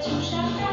青山绿